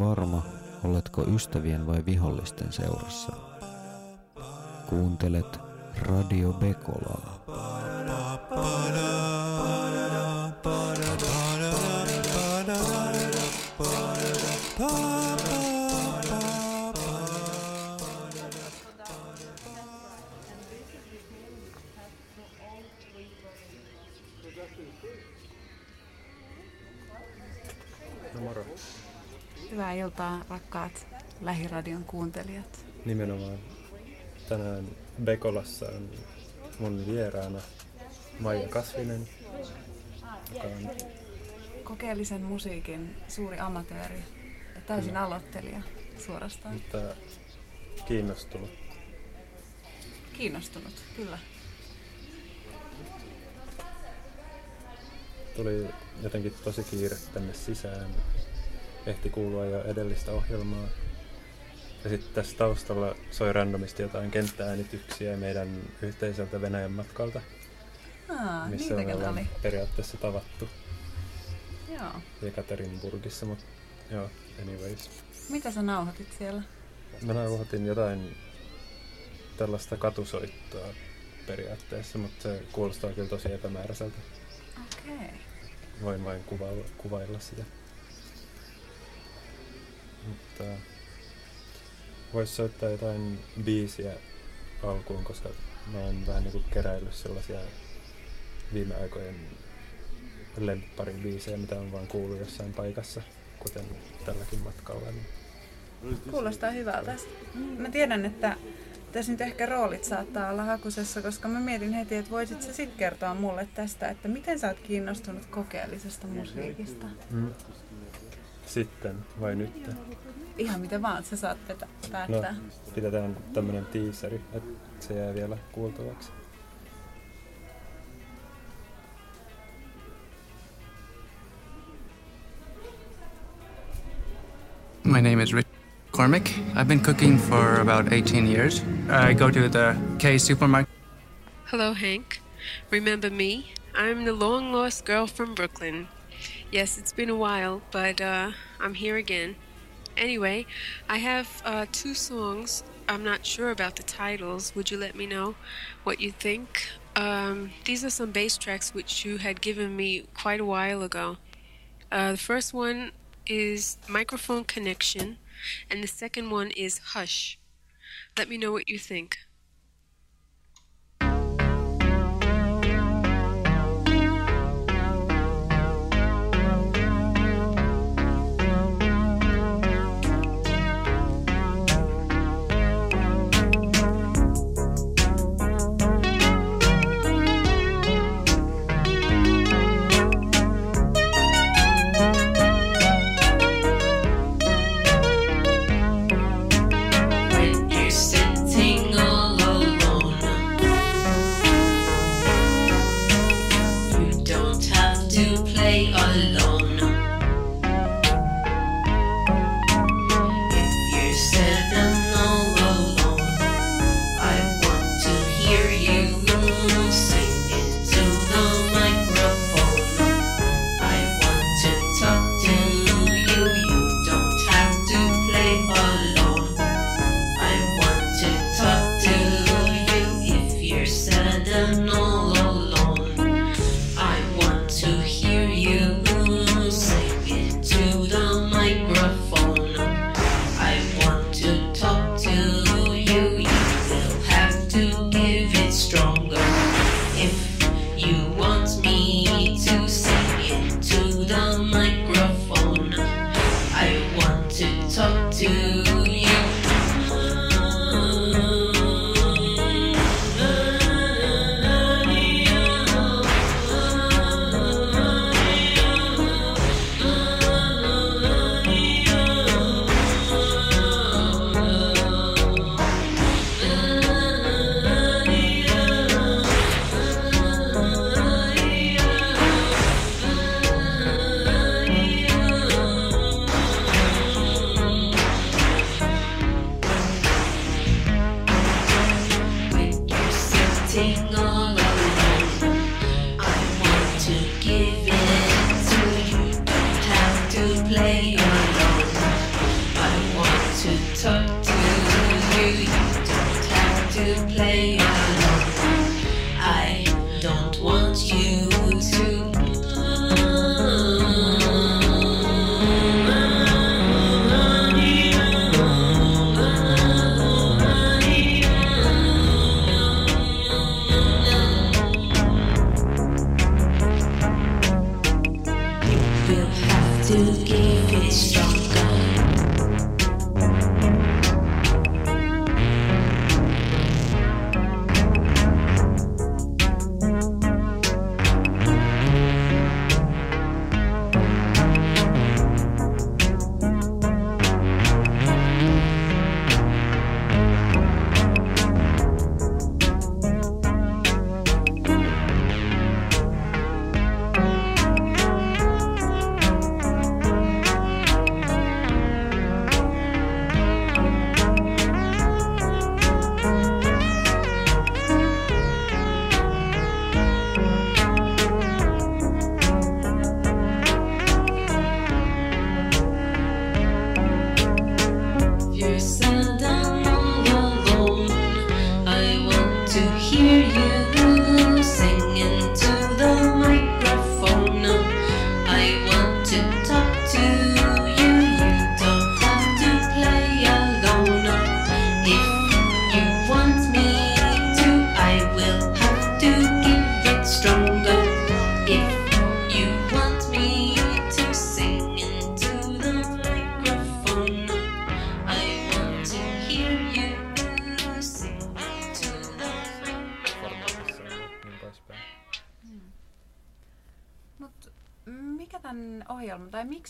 varma, oletko ystävien vai vihollisten seurassa. Kuuntelet Radio Bekolaa. Lähiradion kuuntelijat. Nimenomaan tänään Bekolassa on mun vieraana Maija Kasvinen, joka on Kokeellisen musiikin suuri amatööri ja täysin Kyllä. aloittelija suorastaan. mutta kiinnostunut. Kiinnostunut, kyllä. Tuli jotenkin tosi kiire tänne sisään. Ehti kuulua jo edellistä ohjelmaa. Ja sitten tässä taustalla soi randomisti jotain kenttääänityksiä meidän yhteiseltä Venäjän matkalta, Aa, missä me ollaan oli. periaatteessa tavattu Joo. Ekaterinburgissa, mutta joo, anyways. Mitä sä nauhoitit siellä? Mä nauhoitin jotain tällaista katusoittoa periaatteessa, mutta se kuulostaa kyllä tosi epämääräiseltä. Okei. Okay. Voin vain kuvailla, kuvailla sitä. Mutta voisi soittaa jotain biisiä alkuun, koska mä oon vähän niinku keräillyt sellaisia viime aikojen lempparin biisejä, mitä on vaan kuullut jossain paikassa, kuten tälläkin matkalla. Niin Kuulostaa hyvältä. Mä tiedän, että tässä nyt ehkä roolit saattaa olla hakusessa, koska mä mietin heti, että voisit sä sit kertoa mulle tästä, että miten sä oot kiinnostunut kokeellisesta musiikista? Mm. Sitten, vai nyt? Ihan miten vaan, sä saat tätä No, päättää. pidetään tämmönen teaseri, että se jää vielä kuultavaksi. My name is Rich Cormick. I've been cooking for about 18 years. I go to the K supermarket. Hello, Hank. Remember me? I'm the long lost girl from Brooklyn. Yes, it's been a while, but uh, I'm here again. Anyway, I have uh, two songs. I'm not sure about the titles. Would you let me know what you think? Um, these are some bass tracks which you had given me quite a while ago. Uh, the first one is Microphone Connection, and the second one is Hush. Let me know what you think.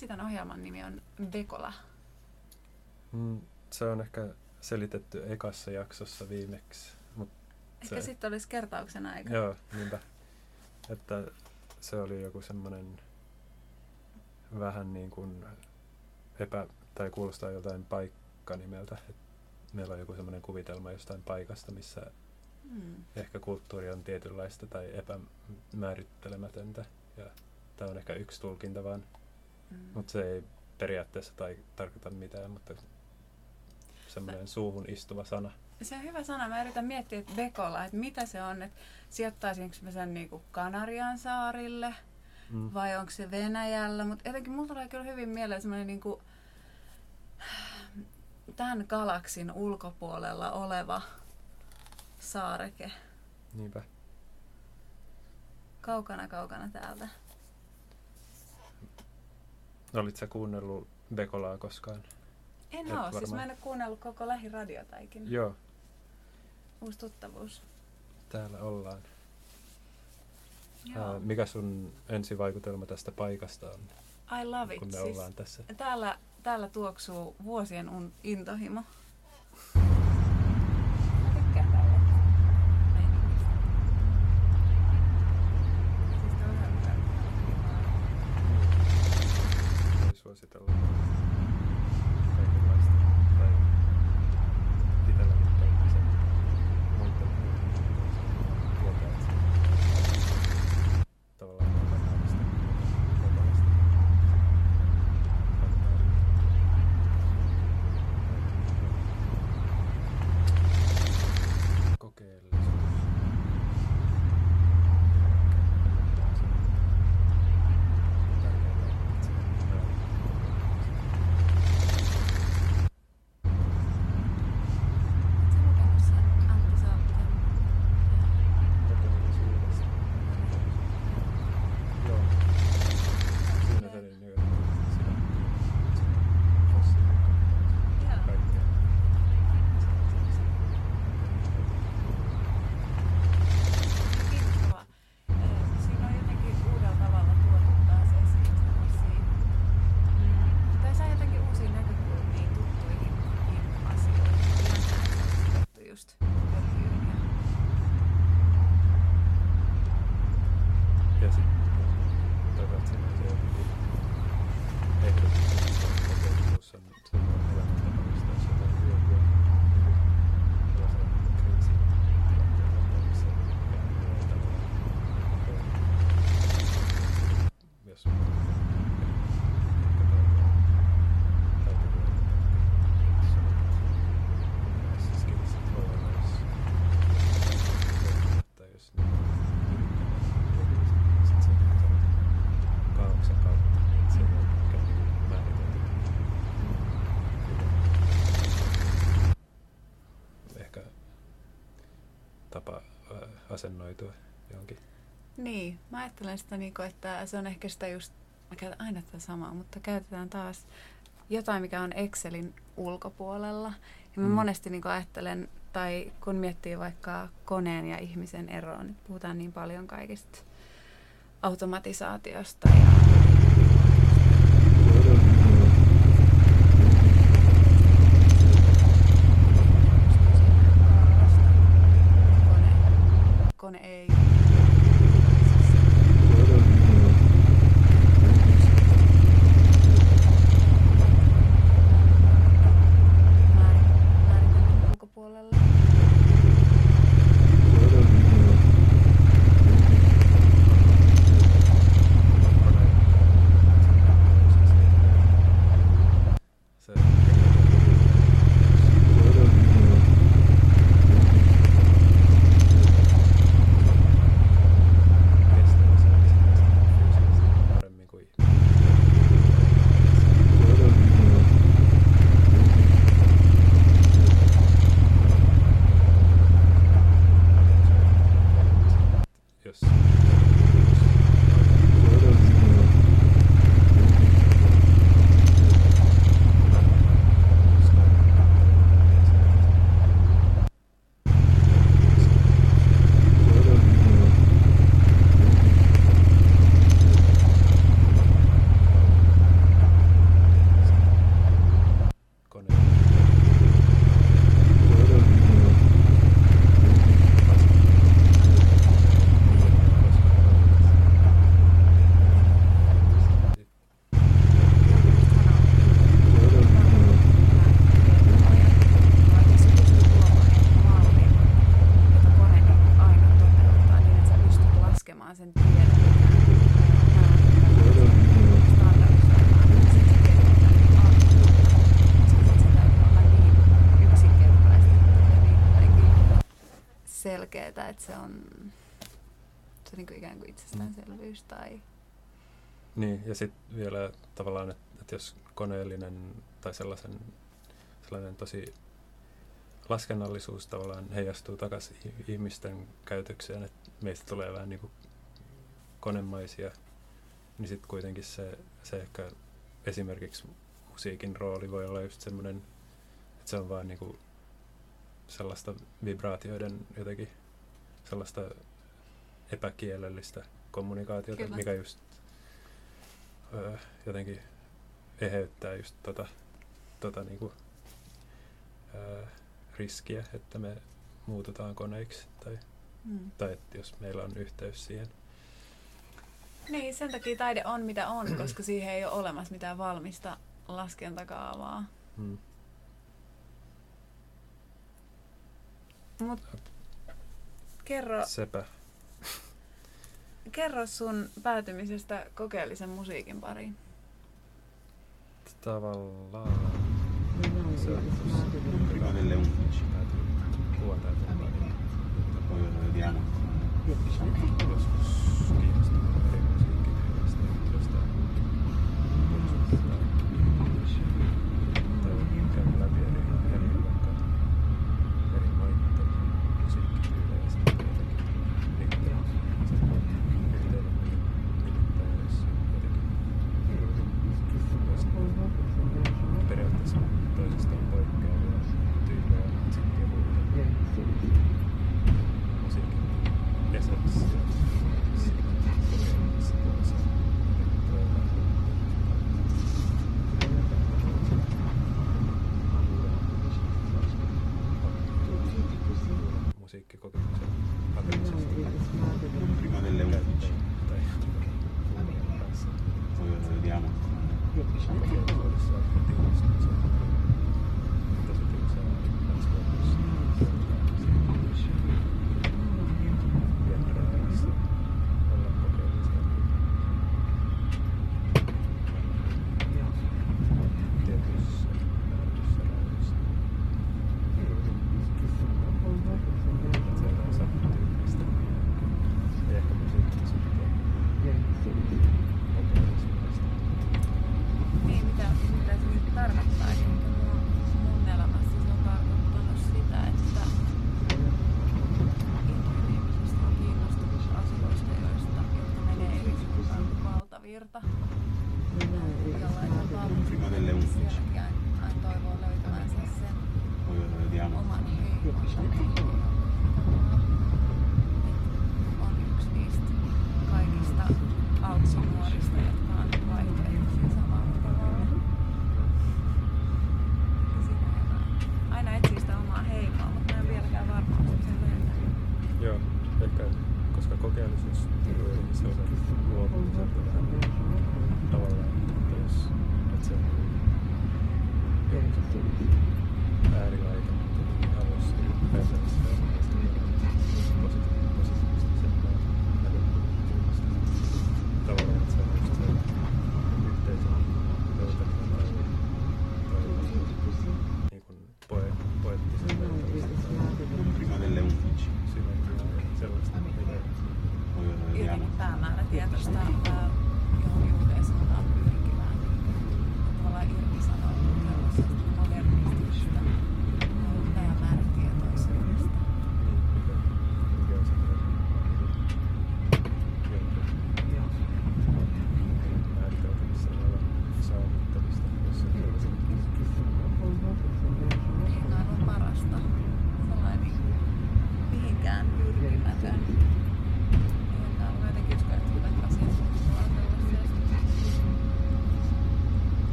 Miksi tämän ohjelman nimi on Vekola? Mm, se on ehkä selitetty ekassa jaksossa viimeksi. Mut Ehkä se, sitten olisi kertauksen aika. Joo, niinpä. Että se oli joku semmoinen vähän niin kuin epä, tai kuulostaa jotain paikkanimeltä. Et meillä on joku semmoinen kuvitelma jostain paikasta, missä Mm. ehkä kulttuuri on tietynlaista tai epämäärittelemätöntä. Ja tämä on ehkä yksi tulkinta vaan, Mm. mutta se ei periaatteessa tai tarkoita mitään, mutta semmoinen suuhun istuva sana. Se on hyvä sana. Mä yritän miettiä, että Vekola, että mitä se on, että sijoittaisinko mä sen niinku Kanarian saarille Mm. vai onko se Venäjällä, mutta jotenkin mulla tulee kyllä hyvin mieleen semmoinen niinku tämän galaksin ulkopuolella oleva saareke. Niinpä. Kaukana, kaukana täältä. Olit sä kuunnellut Bekolaa koskaan? En Et oo, siis varmaan. mä en ole kuunnellut koko lähiradiota ikinä. Joo, Uusi tuttavuus. täällä ollaan. Joo. Ää, mikä sun ensivaikutelma tästä paikasta on, I love it. kun me Siis ollaan tässä? täällä, täällä tuoksuu vuosien un, intohimo. Asennoitua johonkin. Niin, mä ajattelen sitä niin kuin, että se on ehkä sitä just, mä käytän aina tätä samaa, mutta käytetään taas jotain, mikä on Excelin ulkopuolella. Ja mä Mm. monesti niin kuin ajattelen, tai kun miettii vaikka koneen ja ihmisen eroa, niin puhutaan niin paljon kaikista automatisaatiosta ja että se on se on niin kuin ikään kuin itsestäänselvyys tai Niin, ja sitten vielä tavallaan, että, että jos koneellinen tai sellaisen, sellainen tosi laskennallisuus tavallaan heijastuu takaisin ihmisten käytökseen, että meistä tulee vähän niin kuin konemaisia, niin sitten kuitenkin se, se ehkä esimerkiksi musiikin rooli voi olla just semmoinen, että se on vaan niin kuin sellaista vibraatioiden jotenkin sellaista epäkielellistä kommunikaatiota, Kyllä. mikä just öö, jotenkin eheyttää just tota, tota niinku, öö, riskiä, että me muututaan koneiksi tai, mm. tai että jos meillä on yhteys siihen. Niin, sen takia taide on mitä on, koska siihen ei ole olemassa mitään valmista laskentakaavaa. Mm. Mut kerro, Sepä. kerro sun päätymisestä kokeellisen musiikin pariin. Tavallaan se on Prima delle 11. vuoteen pariin. Poi lo vediamo. joskus kiinnostunut Prima delle 11. tai kanssa Poi vediamo. Jotenkin päämäärätietoista ää,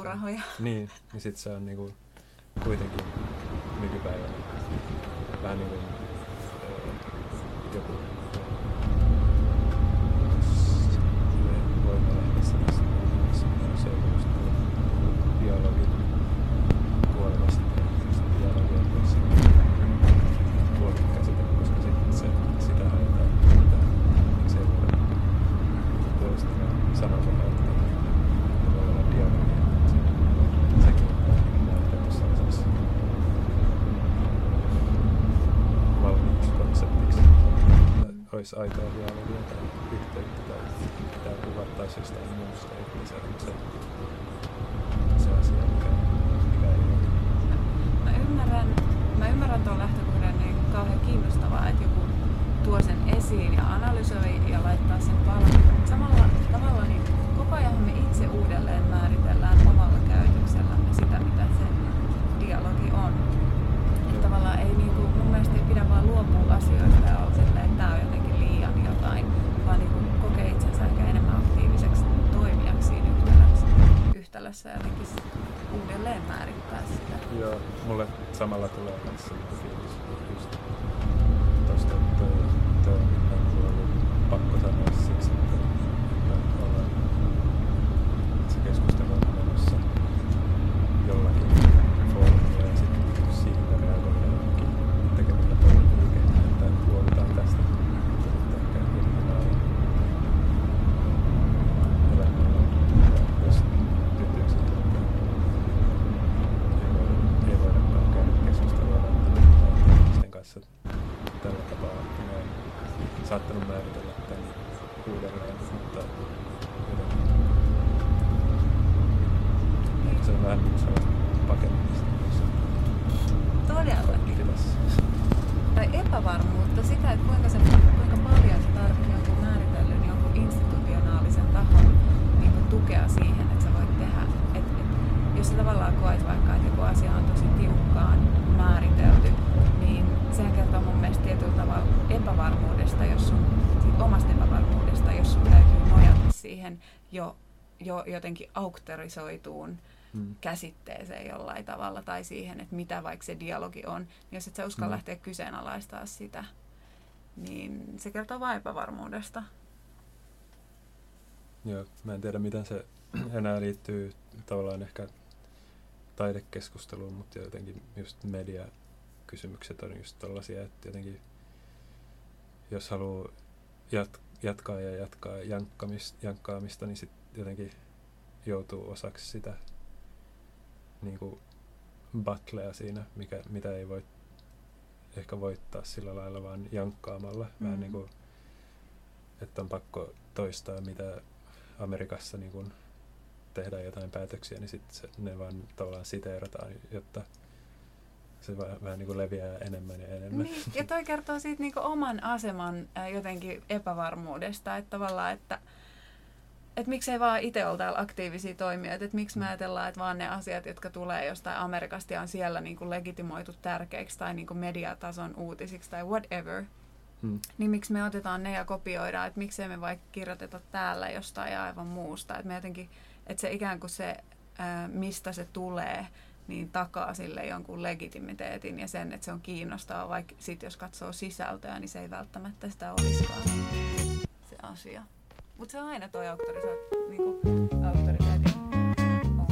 Apurahoja. Niin, niin sit se on niinku kuitenkin nykypäivänä vähän niinku öö, jo jotenkin auktorisoituun mm. käsitteeseen jollain tavalla tai siihen, että mitä vaikka se dialogi on. Niin jos et sä uskalla Mm. lähteä kyseenalaistaa sitä, niin se kertoo vain epävarmuudesta. Joo, mä en tiedä miten se enää liittyy tavallaan ehkä taidekeskusteluun, mutta jotenkin just mediakysymykset on just tällaisia, että jotenkin jos haluaa jat- jatkaa ja jatkaa jankkaamista, jankkaamista, niin sitten jotenkin joutuu osaksi sitä niin kuin battlea siinä, mikä, mitä ei voi ehkä voittaa sillä lailla vaan jankkaamalla. Mm. Vähän niin kuin, että on pakko toistaa, mitä Amerikassa niin kun tehdään jotain päätöksiä, niin sitten ne vaan tavallaan siteerataan, jotta se vähän, vähän niin kuin leviää enemmän ja enemmän. Niin, ja toi kertoo siitä niinku oman aseman ää, jotenkin epävarmuudesta, että tavallaan, että et miksei vaan itse ole täällä aktiivisia toimijoita, että miksi me ajatellaan, että vaan ne asiat, jotka tulee jostain Amerikasta ja on siellä niinku legitimoitu tärkeiksi tai niinku mediatason uutisiksi tai whatever, Hmm. niin miksi me otetaan ne ja kopioidaan, että miksei me vaikka kirjoiteta täällä jostain aivan muusta, että me jotenkin, että se ikään kuin se, ää, mistä se tulee, niin takaa sille jonkun legitimiteetin ja sen, että se on kiinnostavaa, vaikka sit jos katsoo sisältöä, niin se ei välttämättä sitä olisikaan se asia. Mutta se on aina tuo auktorisaat, niinku, auktoriteetin ongelma.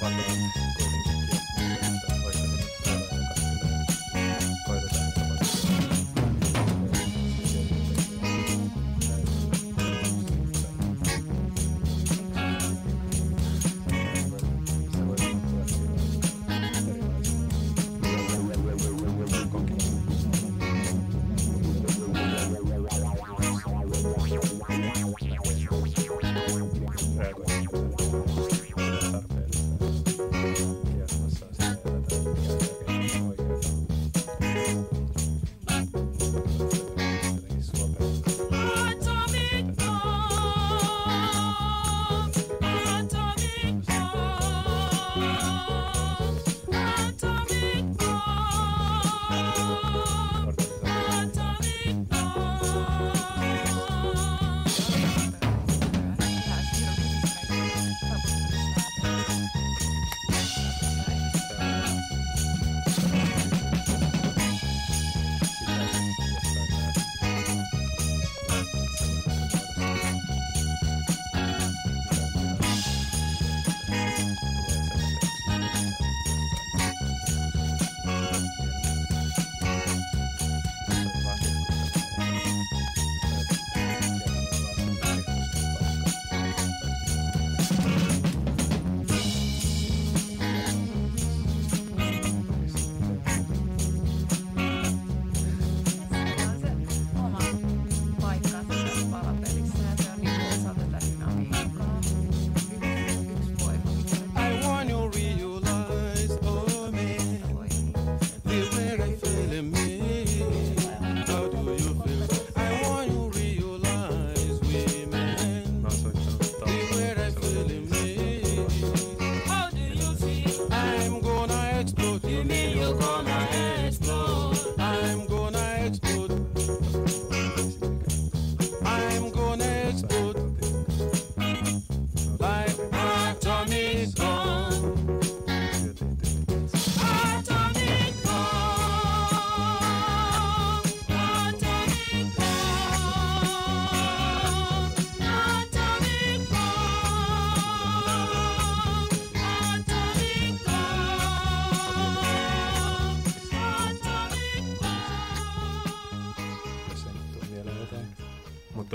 Bye-bye.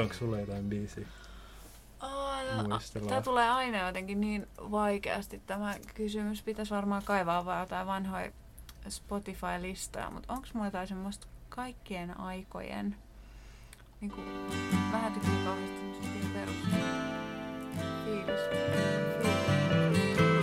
Onko sulla jotain biisiä? No, tämä tulee aina jotenkin niin vaikeasti tämä kysymys. Pitäisi varmaan kaivaa vaan jotain vanhoja Spotify-listoja, mutta onko mulla jotain semmoista kaikkien aikojen niin kuin, vähän tykkää kauheasti perus. Kiitos. Kiitos.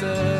sun.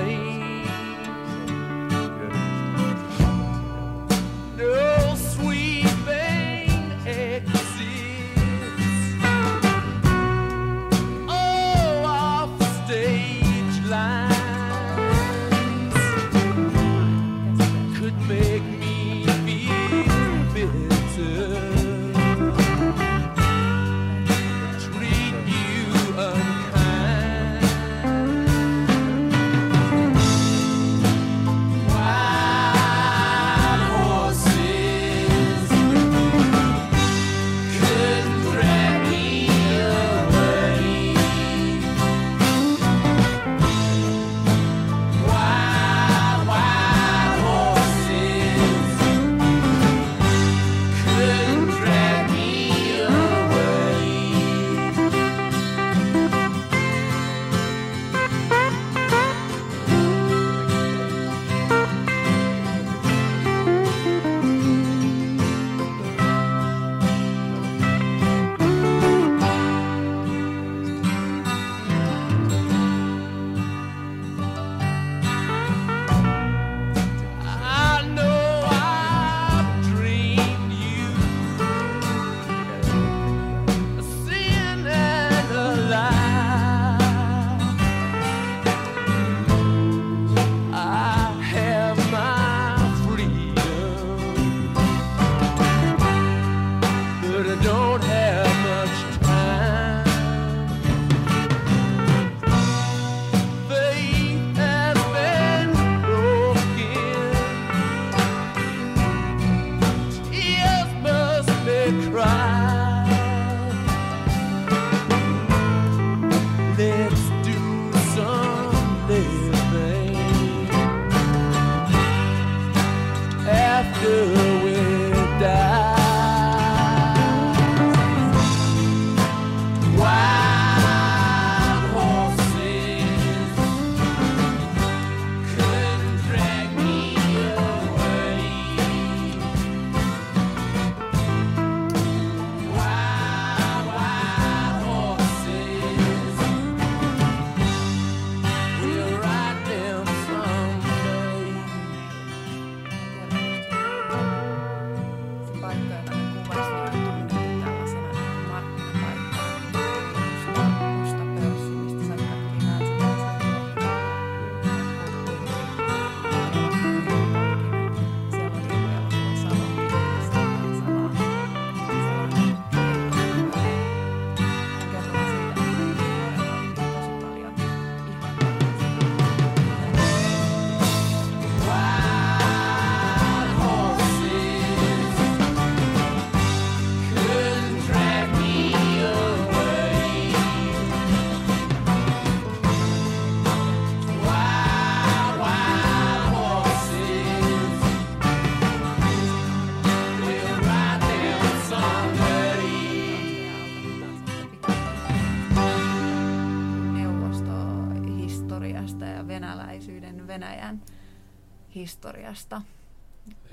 Historiasta.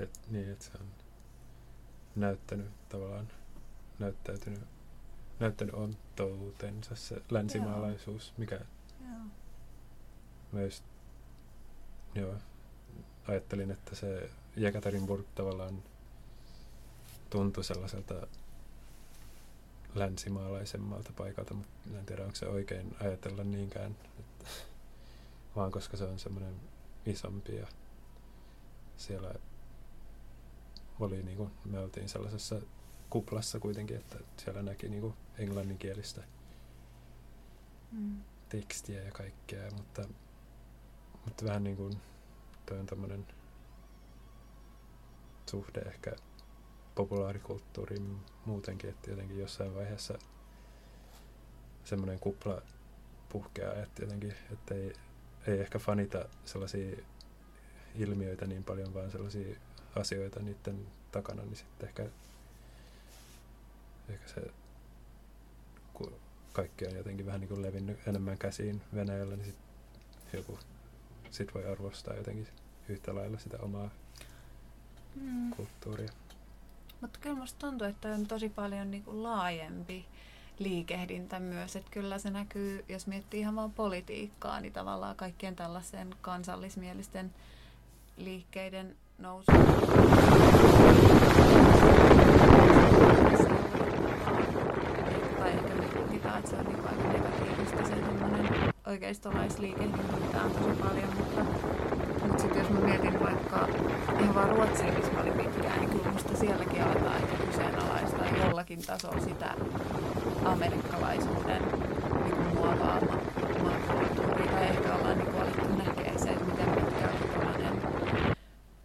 Et, niin, että se on näyttänyt tavallaan, näyttäytynyt, näyttänyt ontoutensa se länsimaalaisuus, mikä Joo. myös, joo, ajattelin, että se Jekaterinburg tavallaan tuntui sellaiselta länsimaalaisemmalta paikalta, mutta en tiedä, onko se oikein ajatella niinkään, että, vaan koska se on semmoinen isompi ja siellä oli niin kuin, me oltiin sellaisessa kuplassa kuitenkin, että siellä näki niin kuin englanninkielistä Mm. tekstiä ja kaikkea, mutta, mutta vähän niin kuin toi on tämmöinen suhde ehkä populaarikulttuuriin muutenkin, että jotenkin jossain vaiheessa semmoinen kupla puhkeaa, että jotenkin, että ei, ei ehkä fanita sellaisia ilmiöitä niin paljon, vaan sellaisia asioita niiden takana, niin sitten ehkä, ehkä se kun kaikki on jotenkin vähän niin kuin levinnyt enemmän käsiin Venäjällä, niin sit joku sit voi arvostaa jotenkin yhtä lailla sitä omaa Mm. kulttuuria. Mutta kyllä musta tuntuu, että on tosi paljon niinku laajempi liikehdintä myös. Että kyllä se näkyy, jos miettii ihan vaan politiikkaa, niin tavallaan kaikkien tällaisen kansallismielisten liikkeiden nousu. Tai ehkä me tulkitaan, että se on niinku aika negatiivista se semmoinen oikeistolaisliikehdintä, mitä on tosi paljon, mutta mutta sitten jos mä mietin vaikka ihan vaan Ruotsiin, missä mä olin pitkään, niin kyllä musta sielläkin aletaan ehkä kyseenalaistaa jollakin tasolla sitä amerikkalaisuuden niin muovaama kulttuuria. Tai ehkä ollaan niin alettu näkee se, että miten pitkälti tällainen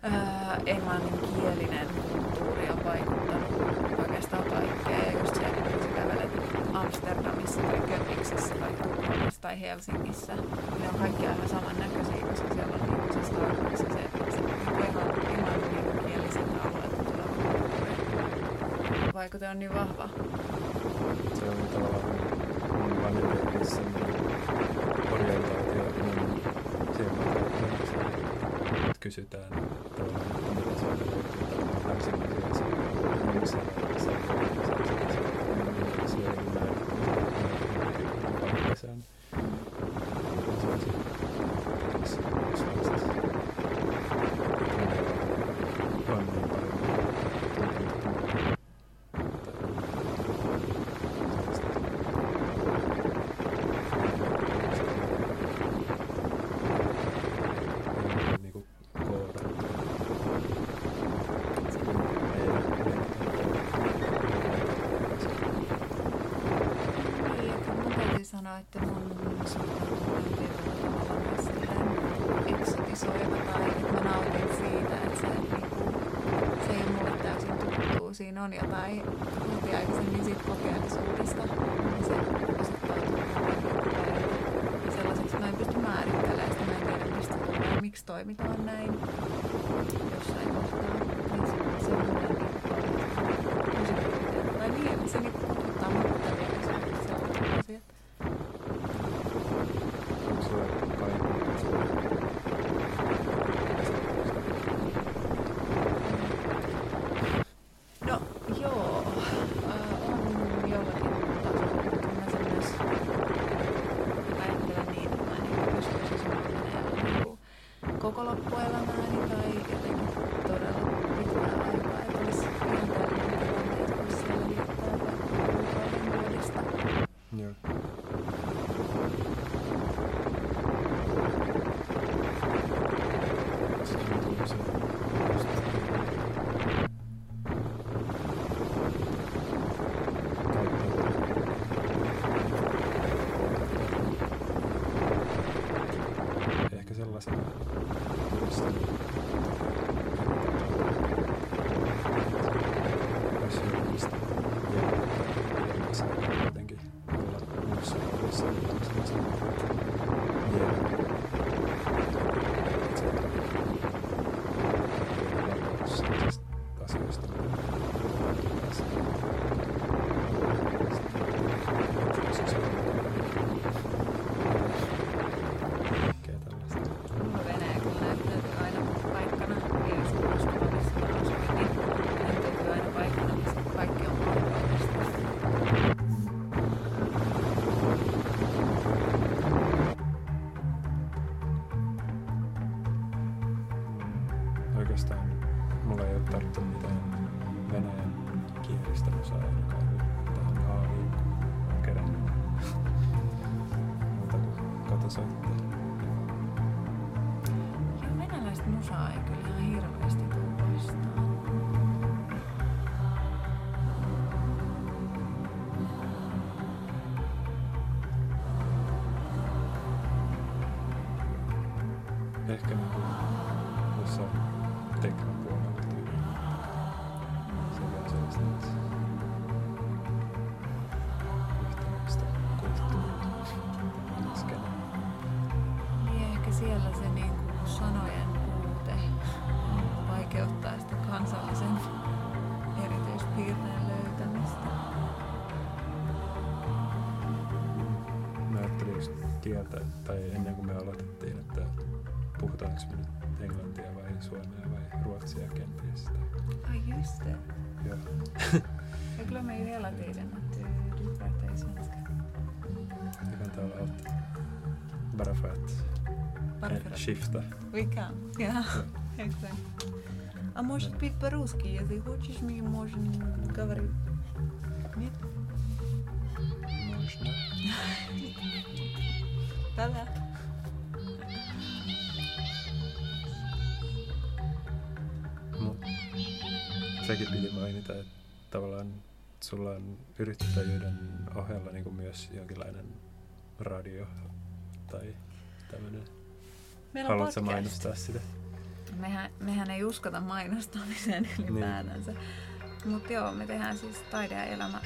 ää, englanninkielinen kulttuuri on vaikuttanut oikeastaan kaikkeen. Ja just se, että kun sä kävelet Amsterdamissa tai Köpiksessä tai Tukholmassa tai Helsingissä, niin ne on kaikki aivan samannäköisiä, koska siellä on niinku se Starbucks ja se, se niinku englannin, englanninkieliseltä alueelta tuleva kulttuuri. Vaikute on niin vahva. Se on tavallaan mun vanhempien semmoinen orientaatio mun silmällä, että kysytään tavallaan, että mitä löytyy tavallaan länsimaisia asioita. Mun siellä se on se se on on niin paljon niinku koodattu. Niin, että mun täytyy sanoa, että mun suhtautuminen on tietyllä tavalla myös silleen eksotisoiva tai että mä nautin siitä, että se, niinku, se ei ole mulle täysin tuttuu. Siinä on jotain tuntiaikaisemmin siitä kokeellisuudesta, niin se osoittautuu sellaiseksi, mä en pysty määrittelemään sitä, mä en tiedä mistä tulee, miksi toimitaan näin puhutaanko me nyt englantia vai suomea vai ruotsia kenties. Tai, Ai just det. joo. Jag glömmer ju hela tiden att du, du pratar ju svenska. Vi kan tala allt. Bara för att Bara eh, för att skifta. vi kan. Ja, exakt. А может быть по-русски, если хочешь, мы можем говорить. Нет? Можно. Да-да. Sekin piti mainita, että tavallaan sulla on yrittäjyyden ohella niin kuin myös jonkinlainen radio tai tämmöinen. Meillä on Haluatko podcast. mainostaa sitä? Mehän, mehän ei uskota mainostamiseen ylipäätänsä. Mutta joo, me tehdään siis Taide ja elämä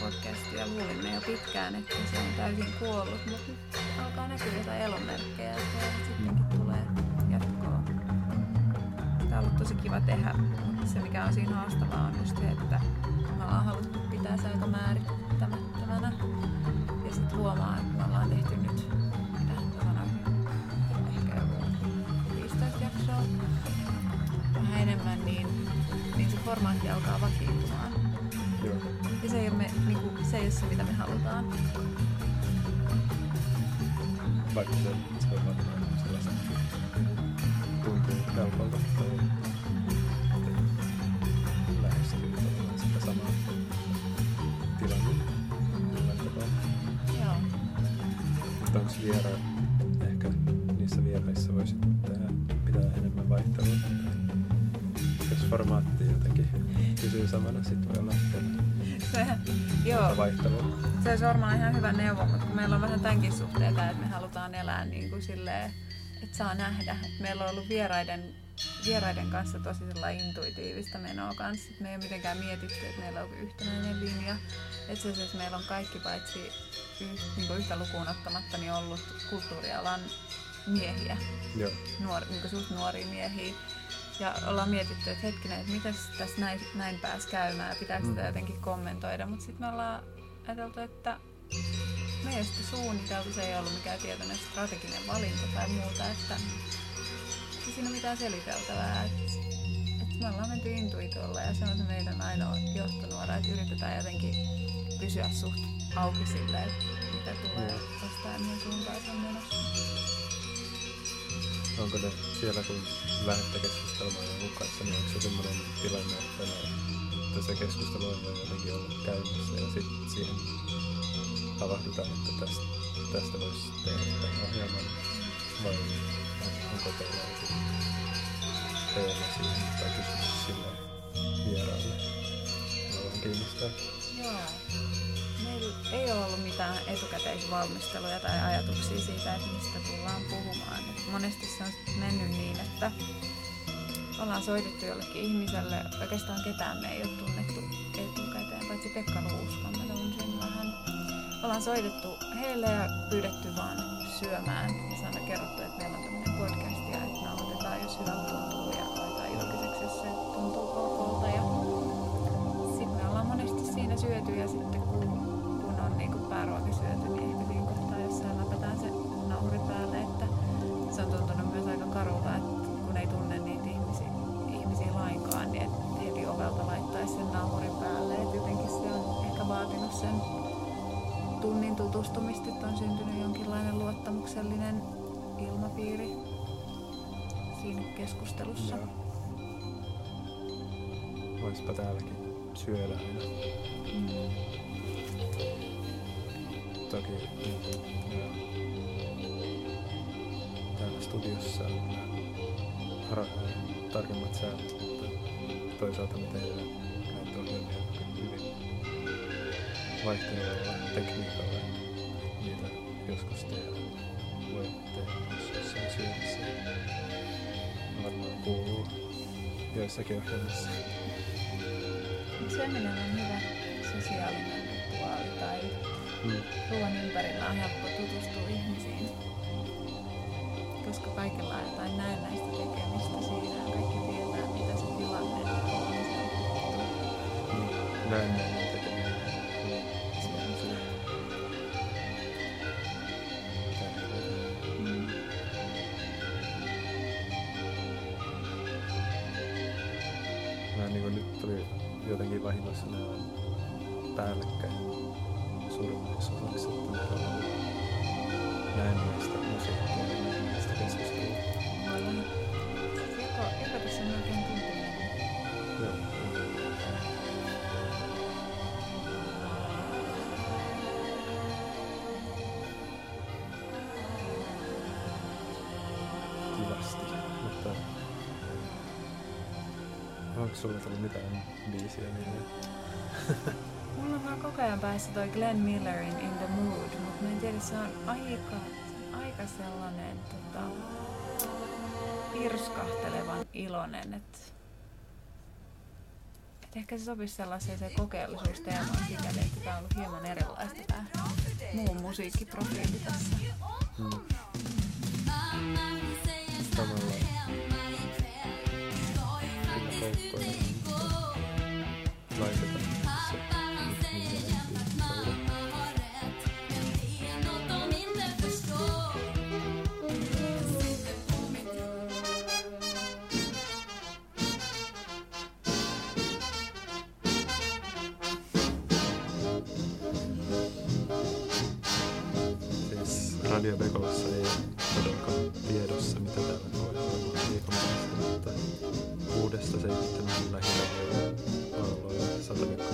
podcastia. Luulimme jo pitkään, että se on täysin kuollut, mutta nyt alkaa näkyä jotain että sittenkin tulee jatkoa. Tämä on ollut tosi kiva tehdä, mutta se mikä on siinä haastavaa on just se, että me ollaan haluttu pitää se aika määrittämättömänä. Ja sitten huomaa, että me ollaan tehty nyt, mitä mä sanoisin, ehkä joku 15 jaksoa vähän enemmän, niin, niin se formaatti alkaa vakiintumaan. Joo. Ja se ei ole, me, niinku, se, ei ole se, mitä me halutaan. Vaikka se, se on tai lähestyy sitä samaa tilannetta. Joo. Onko vieraat, ehkä niissä vieraissä voisi tehdä, pitää enemmän vaihtelua. Jos formaatti jotenkin pysyy samana, sitten voi olla sitten Se, joo, vaihtelua. se olisi varmaan ihan hyvä neuvo, mutta meillä on vähän tämänkin suhteita, että me halutaan elää niin kuin silleen, että saa nähdä. Että meillä on ollut vieraiden, vieraiden kanssa tosi intuitiivista menoa kanssa. Että me ei ole mitenkään mietitty, että meillä on yhtenäinen linja. Itse asiassa meillä on kaikki paitsi yh, niin kuin yhtä lukuun ottamatta niin ollut kulttuurialan miehiä. Joo. nuor, niin suht nuoria miehiä. Ja ollaan mietitty, että hetkinen, että mitäs tässä näin, näin pääsi käymään ja pitääkö sitä Mm. jotenkin kommentoida. Mutta sitten me ollaan ajateltu, että meidän sitä suunniteltu, se ei ollut mikään tietoinen strateginen valinta tai muuta, että ei siinä ole mitään seliteltävää. Että, että me ollaan menty intuitiolla ja se on se meidän ainoa johtonuora, että yritetään jotenkin pysyä suht auki sille, että mitä tulee tästä ja mihin suuntaan se on menossa. Onko ne siellä, kun lähdette keskustelemaan jonkun kanssa, niin onko se semmoinen tilanne, että, ne, että se keskustelu voi jotenkin olla käynnissä ja sitten siihen havahdutaan, että tästä, tästä voisi tehdä tämän ohjelman vai on- onko teillä joku teema siihen tai kysymys sille vieraalle, jolla kiinnostaa? Joo. Meillä ei ole ollut mitään etukäteisvalmisteluja tai ajatuksia siitä, että mistä tullaan puhumaan. Et monesti se on mennyt niin, että ollaan soitettu jollekin ihmiselle, oikeastaan ketään me ei ole tunnettu etukäteen, paitsi Pekka Ruuskon mä tunsin vähän. Ollaan soitettu heille ja pyydetty vaan syömään ja saada kerrottu, että meillä on tämmöinen podcast ja että nauhoitetaan, jos hyvältä tuntuu ja laitetaan julkiseksi, jos se tuntuu okolta. Ja sitten me ollaan monesti siinä syöty ja sitten kun, kun on niinku pääruoka syöty, niin ehkä siinä kohtaa jossain läpetään se nauhuri päälle, että se on tuntunut myös aika karulta, että kun ei tunne niitä ihmisiä, ihmisiä lainkaan, niin heti ovelta laittaisi sen nauhurin päälle, että jotenkin se on ehkä vaatinut sen tunnin tutustumista, että on syntynyt jonkinlainen luottamuksellinen ilmapiiri. siinä keskustelussa. Joo. Voispa täälläkin syödä aina. Mm. Toki mm, täällä studiossa on tarkemmat säännöt, mutta toisaalta me tehdään näitä ohjelmia hyvin vaihtelevalla tekniikalla. Niitä joskus tehdään. Voi tehdä myös jossain syödessä. Varmaan kuuluu joissakin ohjelmissa. Syöminen on hyvä sosiaalinen rituaali tai Mm. ruoan ympärillä on helppo tutustua ihmisiin. Koska kaikilla on jotain näennäistä tekemistä siinä ja kaikki tietää, mitä se tilanne on. Mm. Näennäinen jotenkin vahingossa nämä päällekkäin että meillä on näennäistä musiikkia sulla tullut mitään biisiä mieleen? Mulla on vaan koko ajan päässä toi Glenn Millerin In the Mood, mutta mä en tiedä, se on aika, aika sellainen tota, irskahtelevan iloinen, että et ehkä se sopisi sellaiseen se kokeellisuusteemaan sikäli, että tää on ollut hieman erilaista tää muu musiikkiprofiili tässä. så säger jag till mina hela, hela, hela,